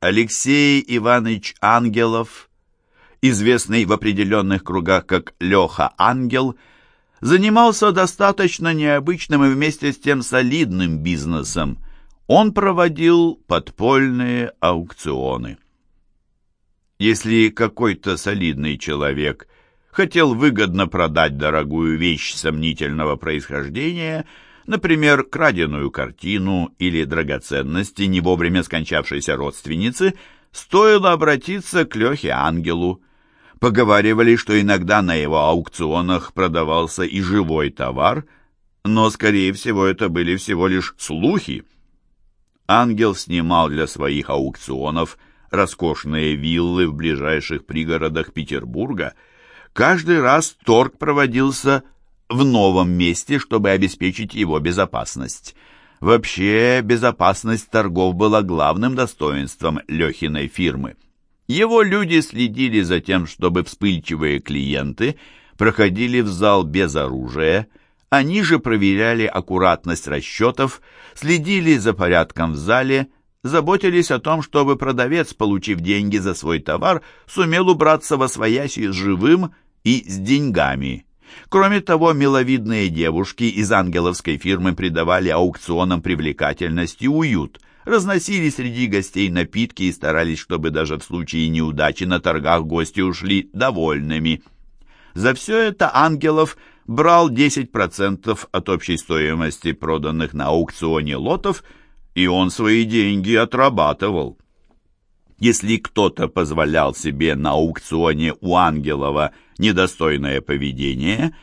Алексей Иванович Ангелов, известный в определенных кругах как Леха Ангел, занимался достаточно необычным и вместе с тем солидным бизнесом. Он проводил подпольные аукционы. Если какой-то солидный человек хотел выгодно продать дорогую вещь сомнительного происхождения, например, краденую картину или драгоценности не вовремя скончавшейся родственницы, стоило обратиться к Лехе Ангелу. Поговаривали, что иногда на его аукционах продавался и живой товар, но, скорее всего, это были всего лишь слухи. Ангел снимал для своих аукционов роскошные виллы в ближайших пригородах Петербурга. Каждый раз торг проводился в новом месте, чтобы обеспечить его безопасность. Вообще, безопасность торгов была главным достоинством Лехиной фирмы. Его люди следили за тем, чтобы вспыльчивые клиенты проходили в зал без оружия, они же проверяли аккуратность расчетов, следили за порядком в зале, заботились о том, чтобы продавец, получив деньги за свой товар, сумел убраться во свояси живым и с деньгами. Кроме того, миловидные девушки из ангеловской фирмы придавали аукционам привлекательность и уют, разносили среди гостей напитки и старались, чтобы даже в случае неудачи на торгах гости ушли довольными. За все это Ангелов брал 10% от общей стоимости проданных на аукционе лотов – и он свои деньги отрабатывал. Если кто-то позволял себе на аукционе у Ангелова недостойное поведение,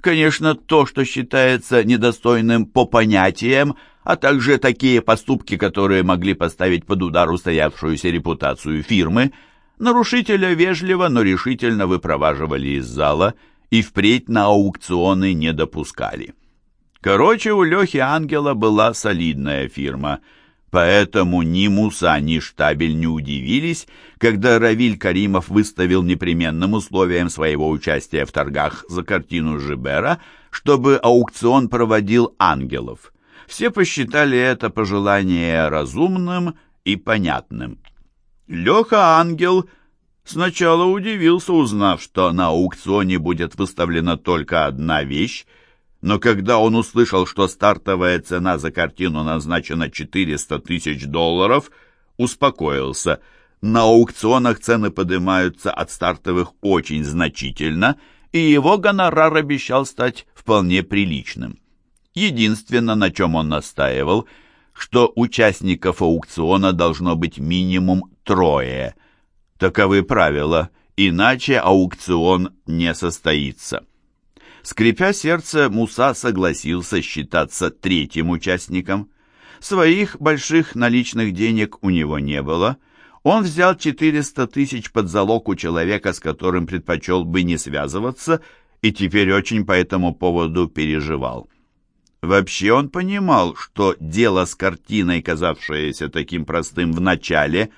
конечно, то, что считается недостойным по понятиям, а также такие поступки, которые могли поставить под удар устоявшуюся репутацию фирмы, нарушителя вежливо, но решительно выпроваживали из зала и впредь на аукционы не допускали. Короче, у Лехи Ангела была солидная фирма, поэтому ни Муса, ни Штабель не удивились, когда Равиль Каримов выставил непременным условием своего участия в торгах за картину Жибера, чтобы аукцион проводил Ангелов. Все посчитали это пожелание разумным и понятным. Леха Ангел сначала удивился, узнав, что на аукционе будет выставлена только одна вещь, но когда он услышал, что стартовая цена за картину назначена 400 тысяч долларов, успокоился. На аукционах цены поднимаются от стартовых очень значительно, и его гонорар обещал стать вполне приличным. Единственное, на чем он настаивал, что участников аукциона должно быть минимум трое. Таковы правила, иначе аукцион не состоится. Скрипя сердце, Муса согласился считаться третьим участником. Своих больших наличных денег у него не было. Он взял 400 тысяч под залог у человека, с которым предпочел бы не связываться, и теперь очень по этому поводу переживал. Вообще он понимал, что дело с картиной, казавшееся таким простым в начале,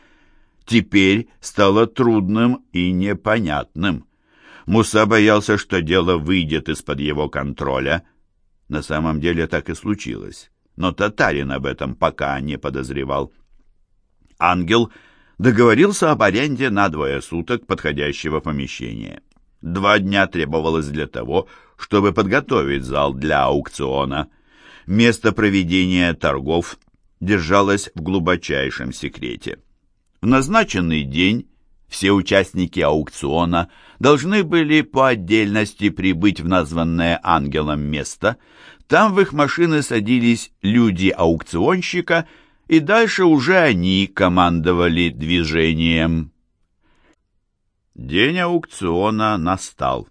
теперь стало трудным и непонятным. Муса боялся, что дело выйдет из-под его контроля. На самом деле так и случилось, но татарин об этом пока не подозревал. Ангел договорился об аренде на двое суток подходящего помещения. Два дня требовалось для того, чтобы подготовить зал для аукциона. Место проведения торгов держалось в глубочайшем секрете. В назначенный день все участники аукциона должны были по отдельности прибыть в названное ангелом место. Там в их машины садились люди аукционщика, и дальше уже они командовали движением. День аукциона настал.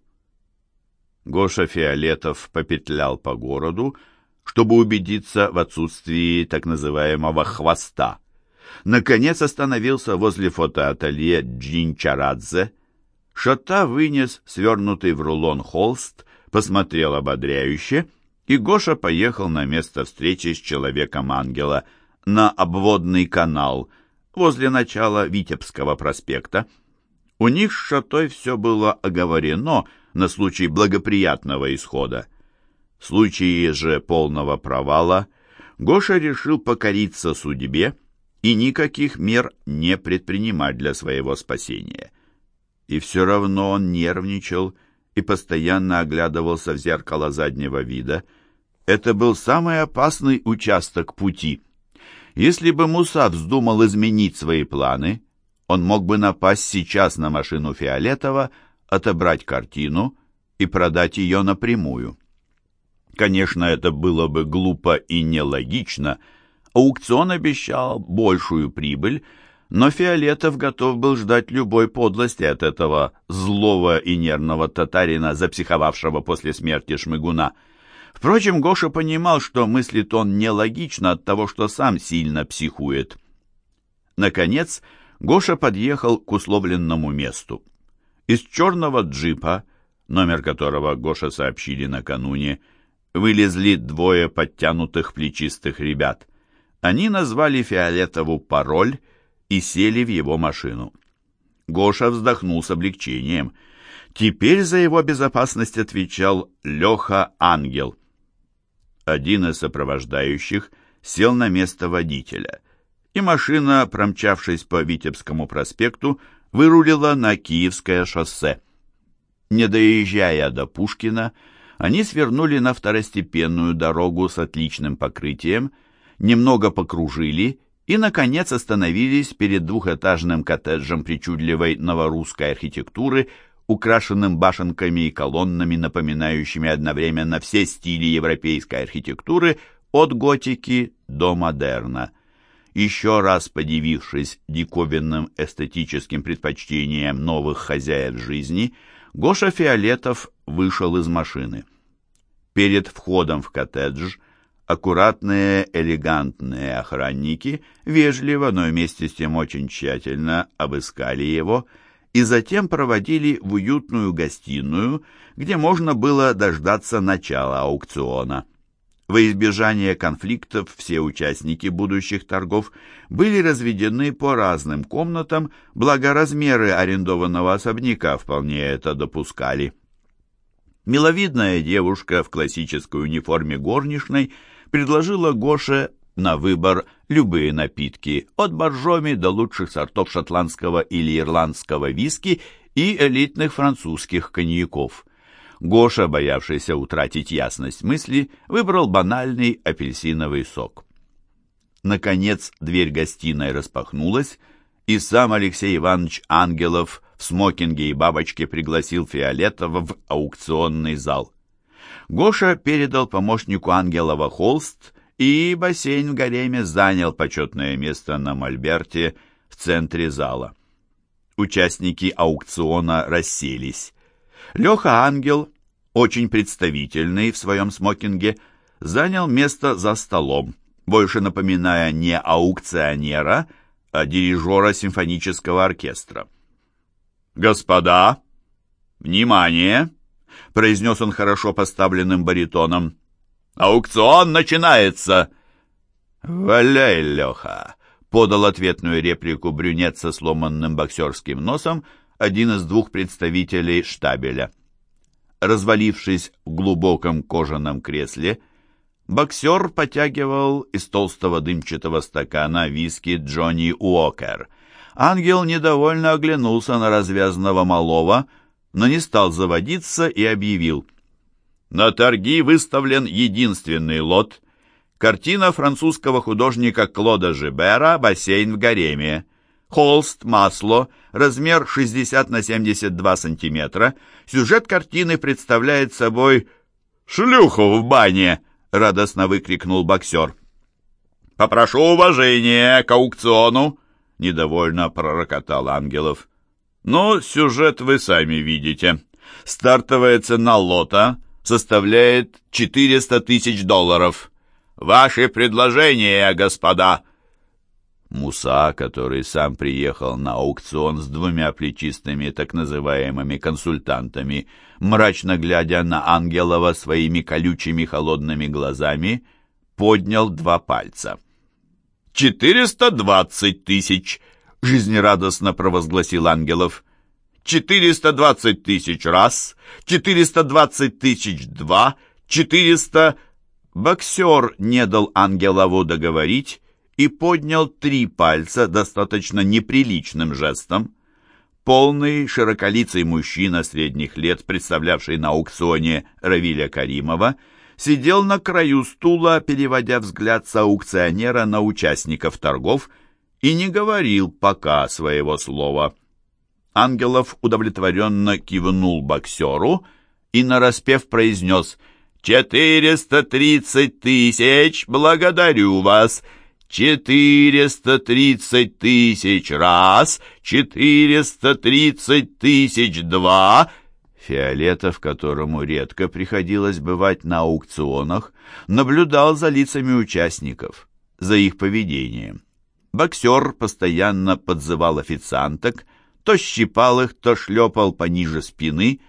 Гоша Фиолетов попетлял по городу, чтобы убедиться в отсутствии так называемого «хвоста» наконец остановился возле фотоателье Джинчарадзе. Шота вынес свернутый в рулон холст, посмотрел ободряюще, и Гоша поехал на место встречи с Человеком-ангела на обводный канал возле начала Витебского проспекта. У них с Шотой все было оговорено на случай благоприятного исхода. В случае же полного провала Гоша решил покориться судьбе и никаких мер не предпринимать для своего спасения. И все равно он нервничал и постоянно оглядывался в зеркало заднего вида. Это был самый опасный участок пути. Если бы Муса вздумал изменить свои планы, он мог бы напасть сейчас на машину Фиолетова, отобрать картину и продать ее напрямую. Конечно, это было бы глупо и нелогично. Аукцион обещал большую прибыль, но Фиолетов готов был ждать любой подлости от этого злого и нервного татарина, запсиховавшего после смерти Шмыгуна. Впрочем, Гоша понимал, что мыслит он нелогично от того, что сам сильно психует. Наконец, Гоша подъехал к условленному месту. Из черного джипа, номер которого Гоша сообщили накануне, вылезли двое подтянутых плечистых ребят. Они назвали Фиолетову пароль и сели в его машину. Гоша вздохнул с облегчением. Теперь за его безопасность отвечал Леха Ангел. Один из сопровождающих сел на место водителя, и машина, промчавшись по Витебскому проспекту, вырулила на Киевское шоссе. Не доезжая до Пушкина, они свернули на второстепенную дорогу с отличным покрытием, немного покружили и, наконец, остановились перед двухэтажным коттеджем причудливой новорусской архитектуры, украшенным башенками и колоннами, напоминающими одновременно все стили европейской архитектуры от готики до модерна. Еще раз подивившись диковинным эстетическим предпочтениям новых хозяев жизни, Гоша Фиолетов вышел из машины. Перед входом в коттедж аккуратные, элегантные охранники вежливо, но вместе с тем очень тщательно обыскали его и затем проводили в уютную гостиную, где можно было дождаться начала аукциона. Во избежание конфликтов все участники будущих торгов были разведены по разным комнатам, благо размеры арендованного особняка вполне это допускали. Миловидная девушка в классической униформе горничной предложила Гоше на выбор любые напитки, от боржоми до лучших сортов шотландского или ирландского виски и элитных французских коньяков. Гоша, боявшийся утратить ясность мысли, выбрал банальный апельсиновый сок. Наконец дверь гостиной распахнулась, и сам Алексей Иванович Ангелов в смокинге и бабочке пригласил Фиолетова в аукционный зал. Гоша передал помощнику Ангелова холст, и бассейн в гареме занял почетное место на мольберте в центре зала. Участники аукциона расселись. Леха Ангел, очень представительный в своем смокинге, занял место за столом, больше напоминая не аукционера, а дирижера симфонического оркестра. «Господа, внимание!» — произнес он хорошо поставленным баритоном. «Аукцион начинается!» «Валяй, Леха!» — подал ответную реплику брюнет со сломанным боксерским носом, один из двух представителей штабеля. Развалившись в глубоком кожаном кресле, боксер потягивал из толстого дымчатого стакана виски Джонни Уокер. Ангел недовольно оглянулся на развязанного малого, но не стал заводиться и объявил. «На торги выставлен единственный лот — картина французского художника Клода Жибера «Бассейн в гареме». Холст, масло, размер 60 на 72 сантиметра. Сюжет картины представляет собой «Шлюху в бане!» — радостно выкрикнул боксер. «Попрошу уважения к аукциону!» — недовольно пророкотал Ангелов. «Ну, сюжет вы сами видите. Стартовая цена лота составляет 400 тысяч долларов. Ваши предложения, господа!» Муса, который сам приехал на аукцион с двумя плечистыми так называемыми консультантами, мрачно глядя на Ангелова своими колючими холодными глазами, поднял два пальца. «Четыреста двадцать тысяч!» — жизнерадостно провозгласил Ангелов. «Четыреста двадцать тысяч раз! Четыреста двадцать тысяч два! Четыреста...» Боксер не дал Ангелову договорить и поднял три пальца достаточно неприличным жестом. Полный, широколицый мужчина средних лет, представлявший на аукционе Равиля Каримова, сидел на краю стула, переводя взгляд с аукционера на участников торгов, и не говорил пока своего слова. Ангелов удовлетворенно кивнул боксеру и нараспев произнес «Четыреста тридцать тысяч! Благодарю вас! Четыреста тридцать тысяч раз! Четыреста тридцать тысяч два!» Фиолетов, которому редко приходилось бывать на аукционах, наблюдал за лицами участников, за их поведением. Боксер постоянно подзывал официанток, то щипал их, то шлепал пониже спины,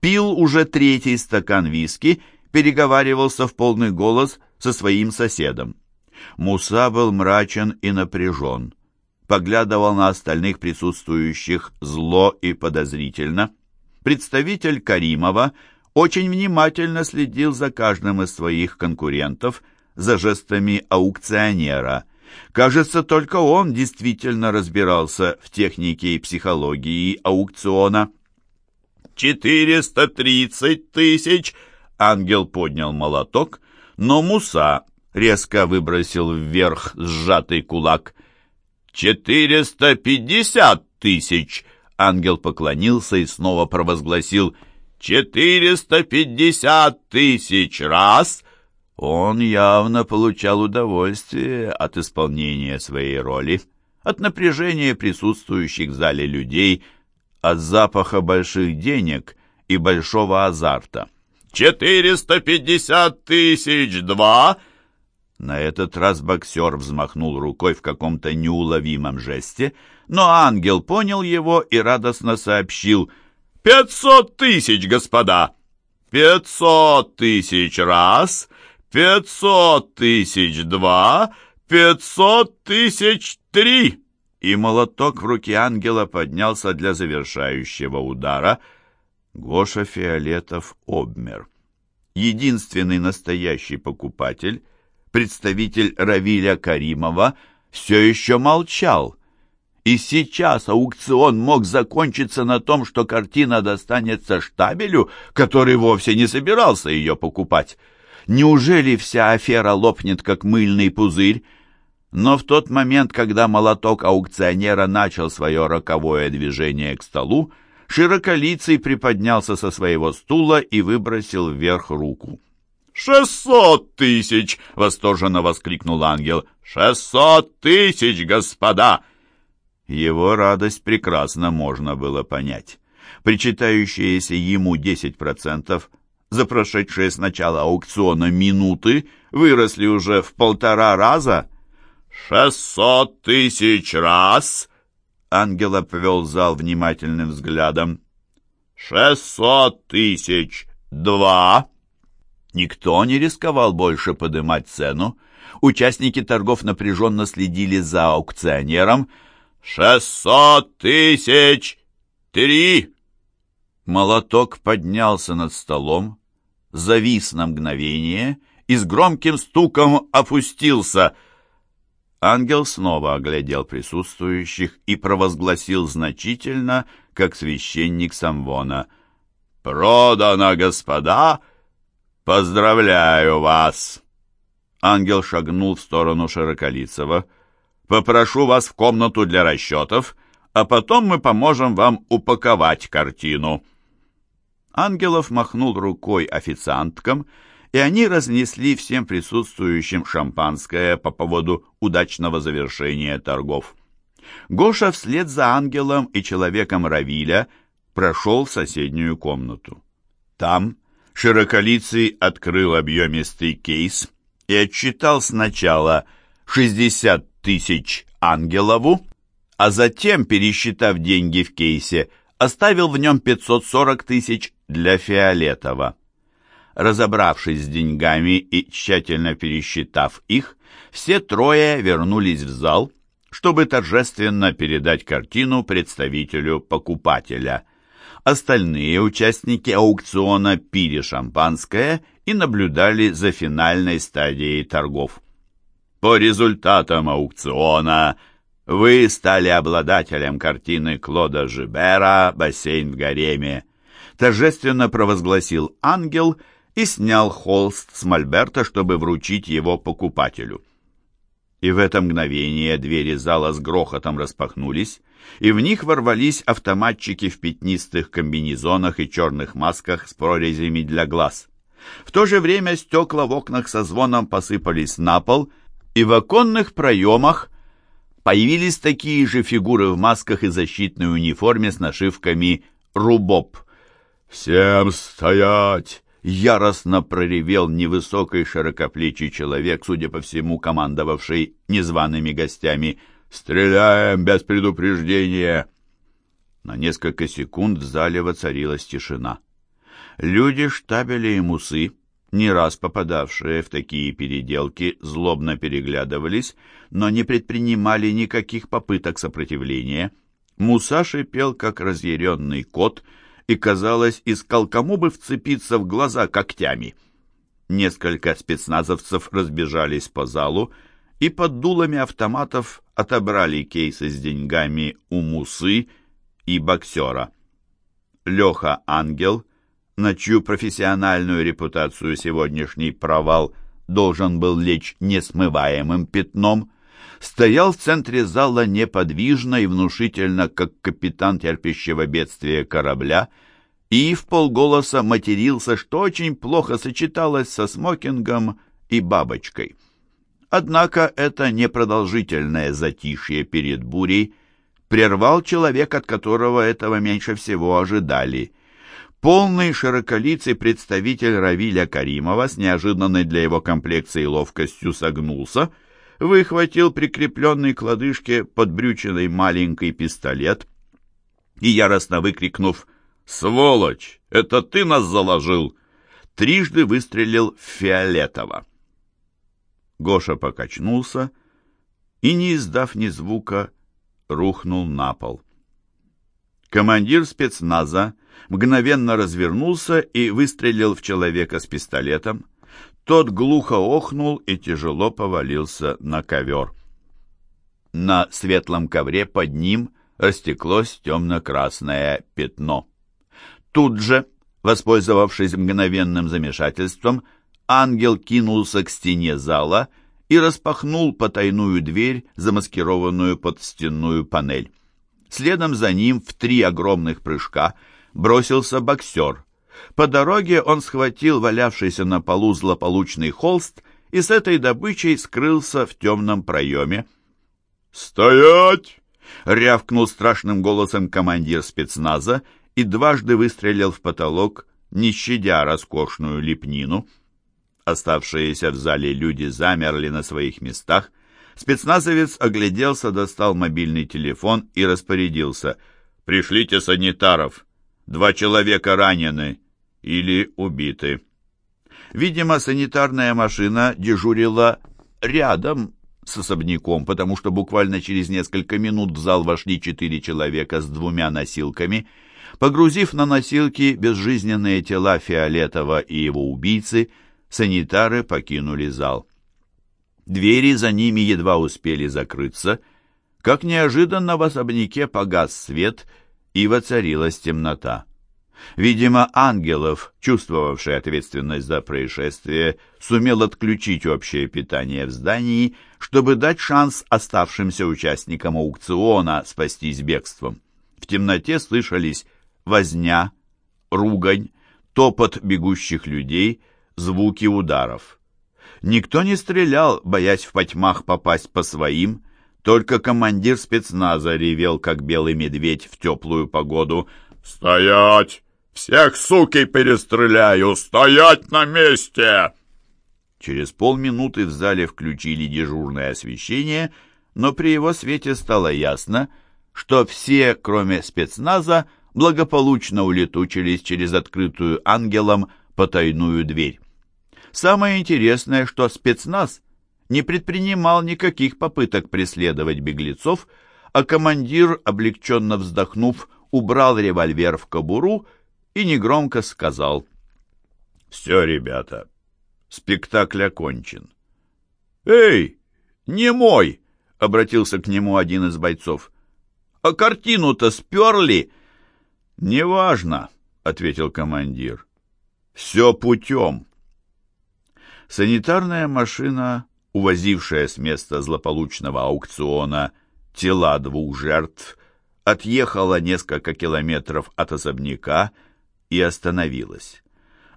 пил уже третий стакан виски, переговаривался в полный голос со своим соседом. Муса был мрачен и напряжен, поглядывал на остальных присутствующих зло и подозрительно. Представитель Каримова очень внимательно следил за каждым из своих конкурентов, за жестами аукционера – Кажется, только он действительно разбирался в технике и психологии аукциона. «Четыреста тридцать тысяч!» Ангел поднял молоток, но Муса резко выбросил вверх сжатый кулак. «Четыреста пятьдесят тысяч!» Ангел поклонился и снова провозгласил «Четыреста пятьдесят тысяч раз!» Он явно получал удовольствие от исполнения своей роли, от напряжения присутствующих в зале людей, от запаха больших денег и большого азарта. «Четыреста пятьдесят тысяч два!» На этот раз боксер взмахнул рукой в каком-то неуловимом жесте, но ангел понял его и радостно сообщил «Пятьсот тысяч, господа! Пятьсот тысяч раз!» Пятьсот тысяч два, пятьсот тысяч три!» И молоток в руке ангела поднялся для завершающего удара. Гоша Фиолетов обмер. Единственный настоящий покупатель, представитель Равиля Каримова, все еще молчал. И сейчас аукцион мог закончиться на том, что картина достанется штабелю, который вовсе не собирался ее покупать. Неужели вся афера лопнет, как мыльный пузырь? Но в тот момент, когда молоток аукционера начал свое роковое движение к столу, Широколицый приподнялся со своего стула и выбросил вверх руку. «Шестьсот тысяч!» — восторженно воскликнул ангел. «Шестьсот тысяч, господа!» Его радость прекрасно можно было понять. Причитающиеся ему десять процентов за прошедшие с начала аукциона минуты выросли уже в полтора раза. «Шестьсот тысяч раз!» Ангел обвел зал внимательным взглядом. «Шестьсот тысяч два!» Никто не рисковал больше подымать цену. Участники торгов напряженно следили за аукционером. «Шестьсот тысяч три!» Молоток поднялся над столом, завис на мгновение и с громким стуком опустился. Ангел снова оглядел присутствующих и провозгласил значительно, как священник Самвона. «Продано, господа! Поздравляю вас!» Ангел шагнул в сторону Широколицева. «Попрошу вас в комнату для расчетов, а потом мы поможем вам упаковать картину». Ангелов махнул рукой официанткам, и они разнесли всем присутствующим шампанское по поводу удачного завершения торгов. Гоша вслед за ангелом и человеком Равиля прошел в соседнюю комнату. Там широколицый открыл объемистый кейс и отчитал сначала 60 тысяч ангелову, а затем, пересчитав деньги в кейсе, оставил в нем 540 тысяч для Фиолетова. Разобравшись с деньгами и тщательно пересчитав их, все трое вернулись в зал, чтобы торжественно передать картину представителю покупателя. Остальные участники аукциона пили шампанское и наблюдали за финальной стадией торгов. По результатам аукциона вы стали обладателем картины Клода Жибера «Бассейн в гареме». Торжественно провозгласил ангел и снял холст с мольберта, чтобы вручить его покупателю. И в это мгновение двери зала с грохотом распахнулись, и в них ворвались автоматчики в пятнистых комбинезонах и черных масках с прорезями для глаз. В то же время стекла в окнах со звоном посыпались на пол, и в оконных проемах появились такие же фигуры в масках и защитной униформе с нашивками «Рубоб». «Всем стоять!» — яростно проревел невысокий широкоплечий человек, судя по всему, командовавший незваными гостями. «Стреляем без предупреждения!» На несколько секунд в зале воцарилась тишина. Люди штабеля и мусы, не раз попадавшие в такие переделки, злобно переглядывались, но не предпринимали никаких попыток сопротивления. Муса шипел, как разъяренный кот, и, казалось, искал кому бы вцепиться в глаза когтями. Несколько спецназовцев разбежались по залу и под дулами автоматов отобрали кейсы с деньгами у Мусы и боксера. Леха Ангел на чью профессиональную репутацию сегодняшний провал должен был лечь несмываемым пятном, стоял в центре зала неподвижно и внушительно, как капитан терпящего бедствия корабля, и в полголоса матерился, что очень плохо сочеталось со смокингом и бабочкой. Однако это непродолжительное затишье перед бурей прервал человек, от которого этого меньше всего ожидали — Полный широколицый представитель Равиля Каримова с неожиданной для его комплекции ловкостью согнулся, выхватил прикрепленный к лодыжке подбрюченный маленький пистолет и, яростно выкрикнув «Сволочь! Это ты нас заложил!» трижды выстрелил в Фиолетово. Гоша покачнулся и, не издав ни звука, рухнул на пол. Командир спецназа мгновенно развернулся и выстрелил в человека с пистолетом. Тот глухо охнул и тяжело повалился на ковер. На светлом ковре под ним растеклось темно-красное пятно. Тут же, воспользовавшись мгновенным замешательством, ангел кинулся к стене зала и распахнул потайную дверь, замаскированную под стенную панель. Следом за ним в три огромных прыжка бросился боксер. По дороге он схватил валявшийся на полу злополучный холст и с этой добычей скрылся в темном проеме. «Стоять!» — рявкнул страшным голосом командир спецназа и дважды выстрелил в потолок, не щадя роскошную лепнину. Оставшиеся в зале люди замерли на своих местах, Спецназовец огляделся, достал мобильный телефон и распорядился. «Пришлите санитаров. Два человека ранены или убиты». Видимо, санитарная машина дежурила рядом с особняком, потому что буквально через несколько минут в зал вошли четыре человека с двумя носилками. Погрузив на носилки безжизненные тела Фиолетова и его убийцы, санитары покинули зал. Двери за ними едва успели закрыться, как неожиданно в особняке погас свет и воцарилась темнота. Видимо, Ангелов, чувствовавший ответственность за происшествие, сумел отключить общее питание в здании, чтобы дать шанс оставшимся участникам аукциона спастись бегством. В темноте слышались возня, ругань, топот бегущих людей, звуки ударов. Никто не стрелял, боясь в потьмах попасть по своим. Только командир спецназа ревел, как белый медведь в теплую погоду. «Стоять! Всех, суки, перестреляю! Стоять на месте!» Через полминуты в зале включили дежурное освещение, но при его свете стало ясно, что все, кроме спецназа, благополучно улетучились через открытую ангелом потайную дверь. Самое интересное, что спецназ не предпринимал никаких попыток преследовать беглецов, а командир, облегченно вздохнув, убрал револьвер в кобуру и негромко сказал «Все, ребята, спектакль окончен». «Эй, «Не мой!» — обратился к нему один из бойцов. «А картину-то сперли!» «Неважно», — ответил командир. «Все путем». Санитарная машина, увозившая с места злополучного аукциона тела двух жертв, отъехала несколько километров от особняка и остановилась.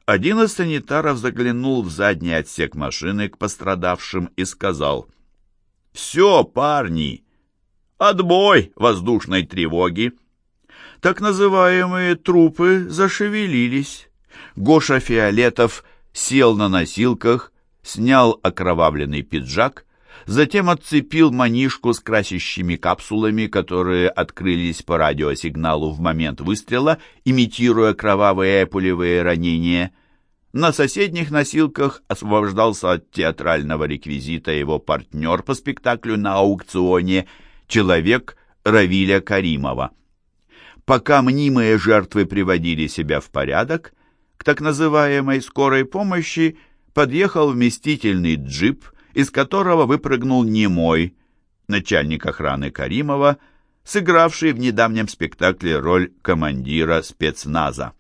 Один из санитаров заглянул в задний отсек машины к пострадавшим и сказал, «Все, парни, отбой воздушной тревоги». Так называемые трупы зашевелились. Гоша Фиолетов сел на носилках, снял окровавленный пиджак, затем отцепил манишку с красящими капсулами, которые открылись по радиосигналу в момент выстрела, имитируя кровавые пулевые ранения. На соседних носилках освобождался от театрального реквизита его партнер по спектаклю на аукционе, человек Равиля Каримова. Пока мнимые жертвы приводили себя в порядок, к так называемой скорой помощи подъехал вместительный джип, из которого выпрыгнул немой, начальник охраны Каримова, сыгравший в недавнем спектакле роль командира спецназа.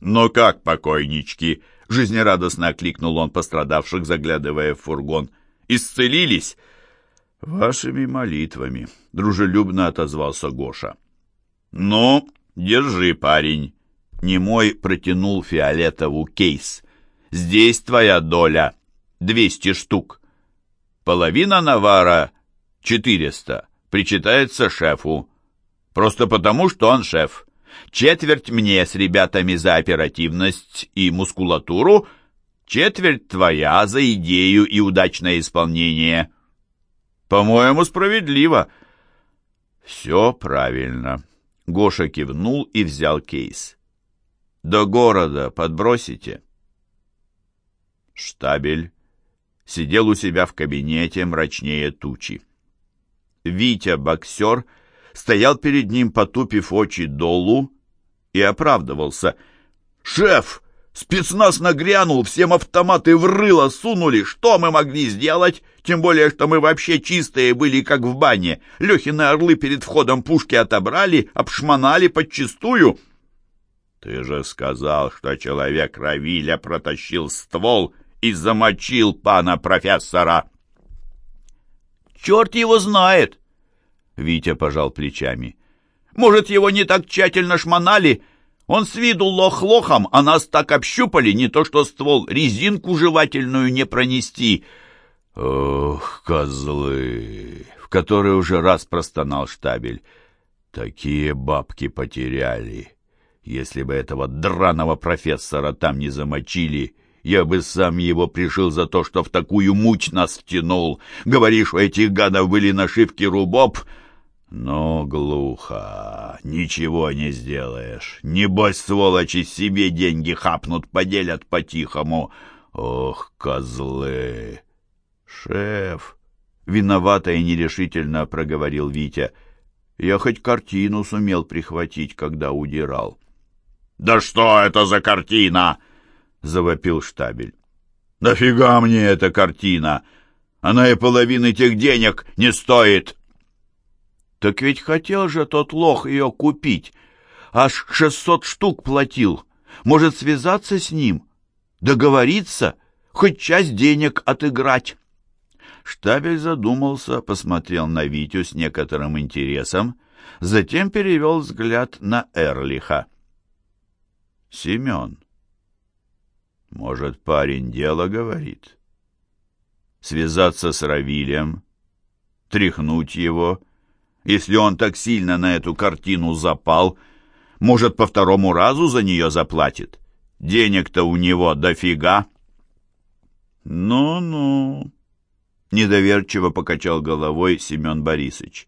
«Ну как, покойнички?» — жизнерадостно окликнул он пострадавших, заглядывая в фургон. «Исцелились?» «Вашими молитвами», — дружелюбно отозвался Гоша. «Ну, держи, парень!» Немой протянул Фиолетову кейс. «Здесь твоя доля. Двести штук. Половина навара, четыреста, причитается шефу. Просто потому, что он шеф. Четверть мне с ребятами за оперативность и мускулатуру, четверть твоя за идею и удачное исполнение. По-моему, справедливо». «Все правильно», Гоша кивнул и взял кейс. «До города подбросите?» Штабель сидел у себя в кабинете мрачнее тучи. Витя-боксер стоял перед ним, потупив очи долу, и оправдывался. «Шеф, спецназ нагрянул, всем автоматы в рыло сунули. Что мы могли сделать? Тем более, что мы вообще чистые были, как в бане. Лехины орлы перед входом пушки отобрали, обшмонали подчистую. Ты же сказал, что человек Равиля протащил ствол и замочил пана профессора. Черт его знает! Витя пожал плечами. Может, его не так тщательно шмонали? Он с виду лох лохом, а нас так общупали, не то что ствол резинку жевательную не пронести — «Ох, козлы!» — в который уже раз простонал штабель. «Такие бабки потеряли. Если бы этого драного профессора там не замочили, я бы сам его пришил за то, что в такую муть нас втянул. Говоришь, у этих гадов были нашивки рубоб?» «Но глухо, ничего не сделаешь. Небось, сволочи, себе деньги хапнут, поделят по-тихому. Ох, козлы!» «Шеф!» — виновато и нерешительно проговорил Витя. «Я хоть картину сумел прихватить, когда удирал». «Да что это за картина?» — завопил штабель. «Нафига мне эта картина? Она и половины тех денег не стоит!» «Так ведь хотел же тот лох ее купить. Аж шестьсот штук платил. Может, связаться с ним? Договориться? Хоть часть денег отыграть?» Штабель задумался, посмотрел на Витю с некоторым интересом, затем перевел взгляд на Эрлиха. «Семен, может, парень дело говорит? Связаться с Равилем, тряхнуть его, если он так сильно на эту картину запал, может, по второму разу за нее заплатит? Денег-то у него дофига». «Ну-ну», Недоверчиво покачал головой Семен Борисович.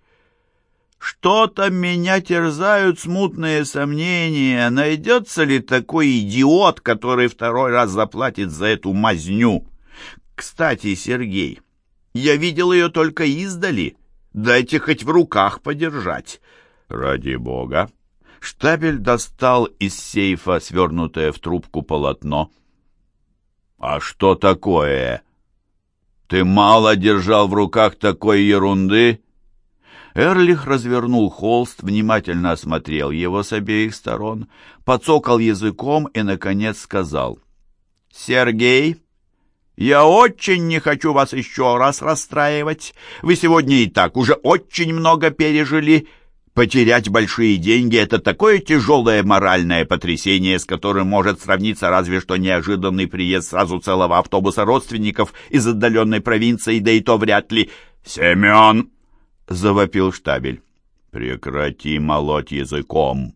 Что-то меня терзают смутные сомнения, найдется ли такой идиот, который второй раз заплатит за эту мазню. Кстати, Сергей, я видел ее только издали. Дайте хоть в руках подержать. Ради бога. Штабель достал из сейфа свернутое в трубку полотно. «А что такое?» Ты мало держал в руках такой ерунды?» Эрлих развернул холст, внимательно осмотрел его с обеих сторон, подсокал языком и, наконец, сказал. «Сергей, я очень не хочу вас еще раз расстраивать. Вы сегодня и так уже очень много пережили. Потерять большие деньги — это такое тяжелое моральное потрясение, с которым может сравниться разве что неожиданный приезд сразу целого автобуса родственников из отдаленной провинции, да и то вряд ли. «Семен!» — завопил штабель. «Прекрати молоть языком.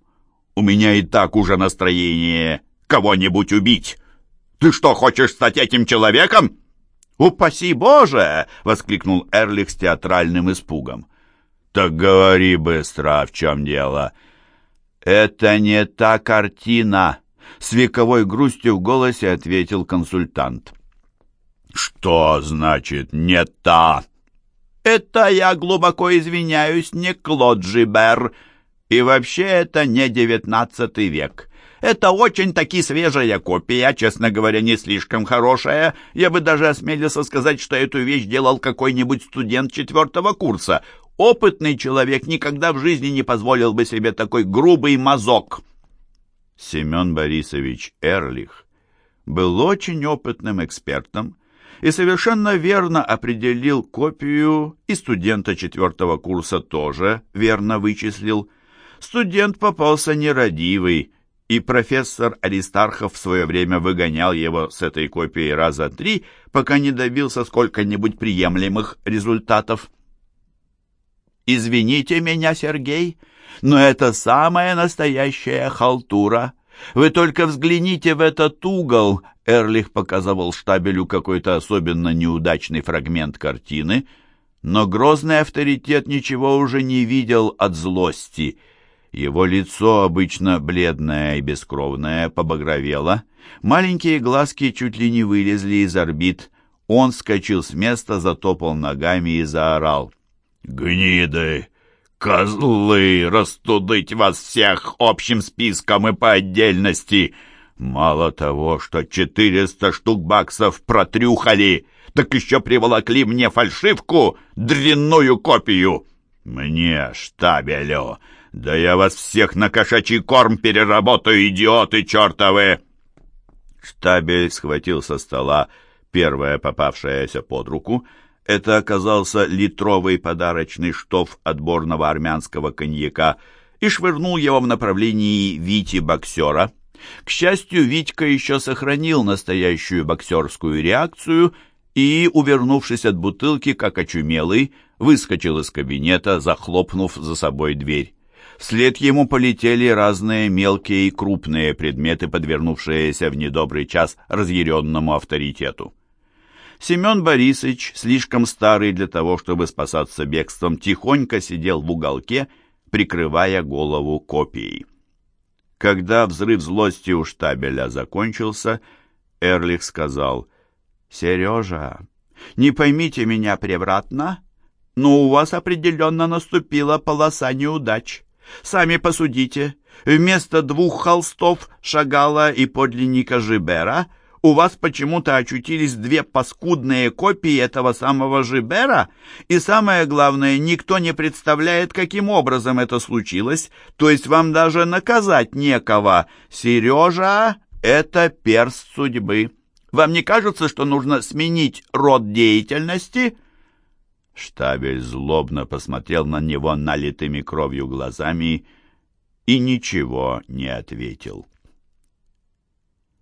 У меня и так уже настроение кого-нибудь убить. Ты что, хочешь стать этим человеком?» «Упаси Боже!» — воскликнул Эрлих с театральным испугом. «Так говори быстро, в чем дело?» «Это не та картина!» — с вековой грустью в голосе ответил консультант. «Что значит «не та»?» «Это, я глубоко извиняюсь, не Клод Жибер, и вообще это не девятнадцатый век». Это очень-таки свежая копия, честно говоря, не слишком хорошая. Я бы даже осмелился сказать, что эту вещь делал какой-нибудь студент четвертого курса. Опытный человек никогда в жизни не позволил бы себе такой грубый мазок. Семен Борисович Эрлих был очень опытным экспертом и совершенно верно определил копию, и студента четвертого курса тоже верно вычислил. Студент попался нерадивый, и профессор Аристархов в свое время выгонял его с этой копией раза три, пока не добился сколько-нибудь приемлемых результатов. «Извините меня, Сергей, но это самая настоящая халтура. Вы только взгляните в этот угол!» Эрлих показывал штабелю какой-то особенно неудачный фрагмент картины, но грозный авторитет ничего уже не видел от злости. Его лицо, обычно бледное и бескровное, побагровело, маленькие глазки чуть ли не вылезли из орбит. Он скочил с места, затопал ногами и заорал. «Гниды! Козлы! Растудыть вас всех общим списком и по отдельности! Мало того, что четыреста штук баксов протрюхали, так еще приволокли мне фальшивку, дрянную копию! Мне, штабелю, да я вас всех на кошачий корм переработаю, идиоты чертовы!» Штабель схватил со стола первое попавшееся под руку — это оказался литровый подарочный штоф отборного армянского коньяка и швырнул его в направлении Вити-боксера. К счастью, Витька еще сохранил настоящую боксерскую реакцию и, увернувшись от бутылки, как очумелый, выскочил из кабинета, захлопнув за собой дверь. Вслед ему полетели разные мелкие и крупные предметы, подвернувшиеся в недобрый час разъяренному авторитету. Семен Борисович, слишком старый для того, чтобы спасаться бегством, тихонько сидел в уголке, прикрывая голову копией. Когда взрыв злости у штабеля закончился, Эрлих сказал, «Сережа, не поймите меня превратно, но у вас определенно наступила полоса неудач. Сами посудите, вместо двух холстов Шагала и подлинника Жибера — у вас почему-то очутились две паскудные копии этого самого Жибера, и самое главное, никто не представляет, каким образом это случилось, то есть вам даже наказать некого. Сережа — это перст судьбы. Вам не кажется, что нужно сменить род деятельности?» Штабель злобно посмотрел на него налитыми кровью глазами и ничего не ответил.